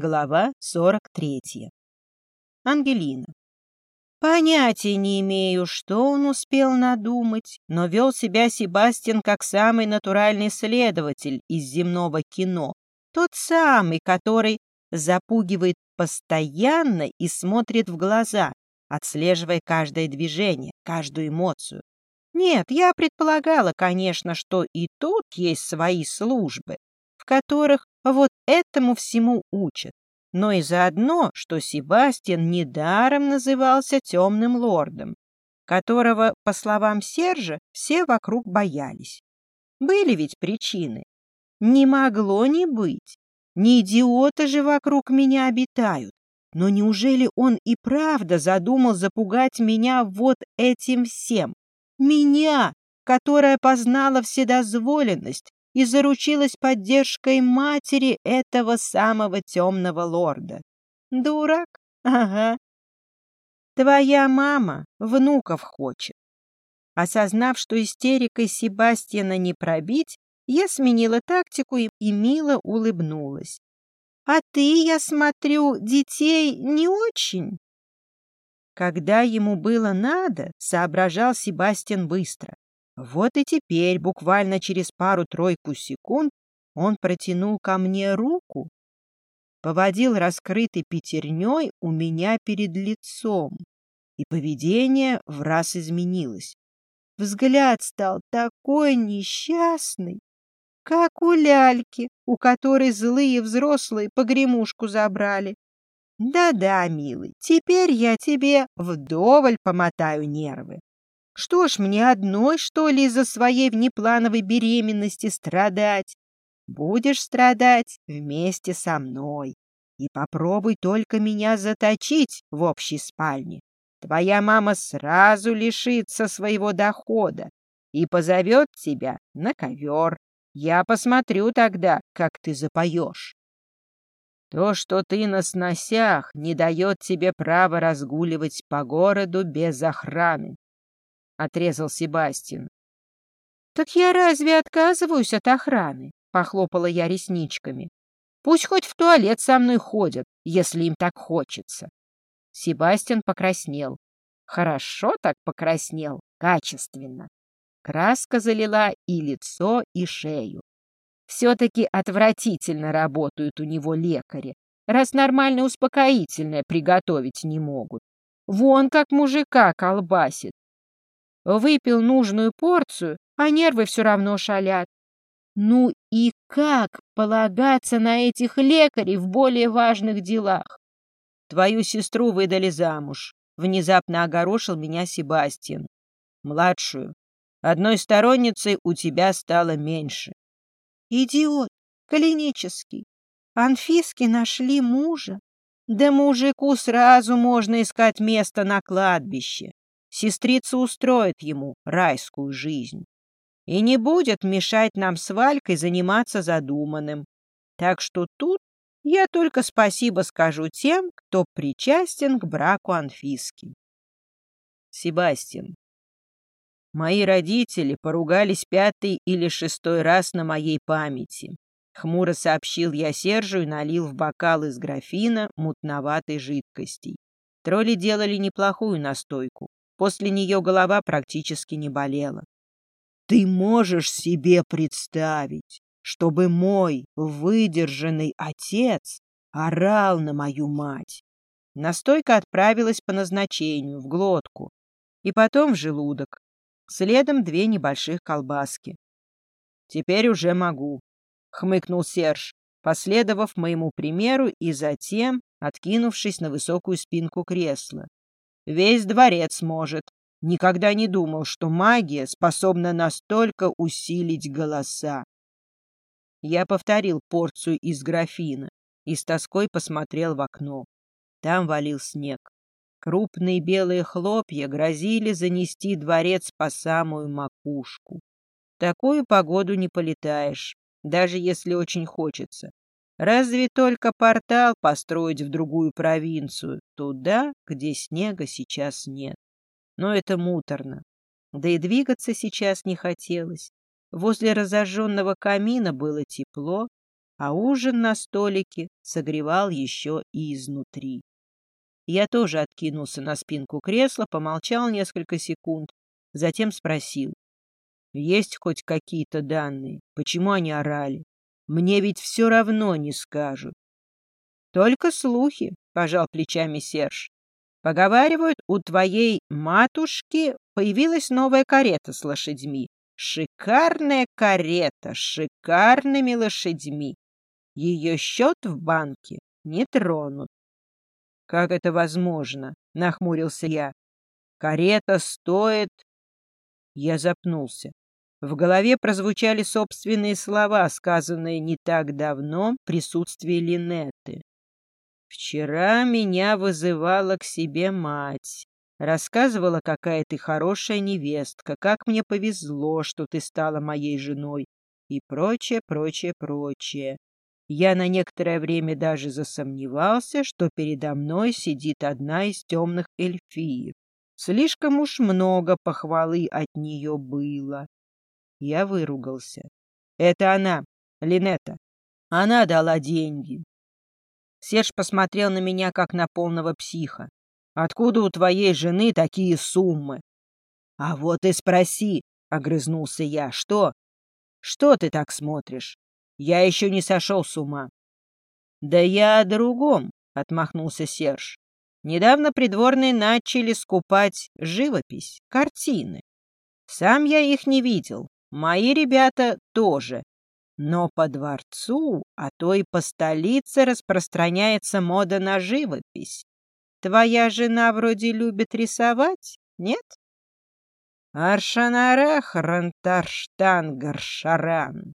Глава 43. Ангелина. Понятия не имею, что он успел надумать, но вел себя Себастьян как самый натуральный следователь из земного кино. Тот самый, который запугивает постоянно и смотрит в глаза, отслеживая каждое движение, каждую эмоцию. Нет, я предполагала, конечно, что и тут есть свои службы, в которых вот этому всему учат. Но и заодно, что Себастьян недаром назывался темным лордом, которого, по словам Сержа, все вокруг боялись. Были ведь причины. Не могло не быть. Не идиоты же вокруг меня обитают. Но неужели он и правда задумал запугать меня вот этим всем? Меня, которая познала вседозволенность, и заручилась поддержкой матери этого самого темного лорда. Дурак? Ага. Твоя мама внуков хочет. Осознав, что истерикой Себастьяна не пробить, я сменила тактику и, и мило улыбнулась. «А ты, я смотрю, детей не очень?» Когда ему было надо, соображал Себастьян быстро. Вот и теперь, буквально через пару-тройку секунд, он протянул ко мне руку, поводил раскрытой пятерней у меня перед лицом, и поведение в раз изменилось. Взгляд стал такой несчастный, как у ляльки, у которой злые взрослые погремушку забрали. Да-да, милый, теперь я тебе вдоволь помотаю нервы. Что ж, мне одной, что ли, из-за своей внеплановой беременности страдать? Будешь страдать вместе со мной. И попробуй только меня заточить в общей спальне. Твоя мама сразу лишится своего дохода и позовет тебя на ковер. Я посмотрю тогда, как ты запоешь. То, что ты на сносях, не дает тебе права разгуливать по городу без охраны отрезал Себастьян. Так я разве отказываюсь от охраны? Похлопала я ресничками. Пусть хоть в туалет со мной ходят, если им так хочется. Себастьян покраснел. Хорошо так покраснел, качественно. Краска залила и лицо, и шею. Все-таки отвратительно работают у него лекари, раз нормально успокоительное приготовить не могут. Вон как мужика колбасит, Выпил нужную порцию, а нервы все равно шалят. Ну и как полагаться на этих лекарей в более важных делах? Твою сестру выдали замуж. Внезапно огорошил меня Себастьян. Младшую. Одной сторонницей у тебя стало меньше. Идиот, клинический. Анфиски нашли мужа. Да мужику сразу можно искать место на кладбище. Сестрица устроит ему райскую жизнь и не будет мешать нам с Валькой заниматься задуманным. Так что тут я только спасибо скажу тем, кто причастен к браку Анфиски. Себастьян. Мои родители поругались пятый или шестой раз на моей памяти. Хмуро сообщил я Сержу и налил в бокал из графина мутноватой жидкости. Тролли делали неплохую настойку. После нее голова практически не болела. Ты можешь себе представить, чтобы мой выдержанный отец орал на мою мать? Настойка отправилась по назначению в глотку и потом в желудок. Следом две небольших колбаски. «Теперь уже могу», — хмыкнул Серж, последовав моему примеру и затем откинувшись на высокую спинку кресла. Весь дворец может. Никогда не думал, что магия способна настолько усилить голоса. Я повторил порцию из графина и с тоской посмотрел в окно. Там валил снег. Крупные белые хлопья грозили занести дворец по самую макушку. Такую погоду не полетаешь, даже если очень хочется. Разве только портал построить в другую провинцию, туда, где снега сейчас нет. Но это муторно. Да и двигаться сейчас не хотелось. Возле разожженного камина было тепло, а ужин на столике согревал еще и изнутри. Я тоже откинулся на спинку кресла, помолчал несколько секунд, затем спросил. Есть хоть какие-то данные? Почему они орали? Мне ведь все равно не скажут. Только слухи, — пожал плечами Серж. Поговаривают, у твоей матушки появилась новая карета с лошадьми. Шикарная карета шикарными лошадьми. Ее счет в банке не тронут. «Как это возможно?» — нахмурился я. «Карета стоит...» Я запнулся. В голове прозвучали собственные слова, сказанные не так давно в присутствии Линетты. «Вчера меня вызывала к себе мать. Рассказывала, какая ты хорошая невестка, как мне повезло, что ты стала моей женой, и прочее, прочее, прочее. Я на некоторое время даже засомневался, что передо мной сидит одна из темных эльфиев. Слишком уж много похвалы от нее было. Я выругался. Это она, Линета. Она дала деньги. Серж посмотрел на меня, как на полного психа. Откуда у твоей жены такие суммы? А вот и спроси, — огрызнулся я. Что? Что ты так смотришь? Я еще не сошел с ума. Да я о другом, — отмахнулся Серж. Недавно придворные начали скупать живопись, картины. Сам я их не видел, мои ребята тоже. Но по дворцу, а то и по столице распространяется мода на живопись. Твоя жена вроде любит рисовать, нет? Аршанарах рантарштангар шаран.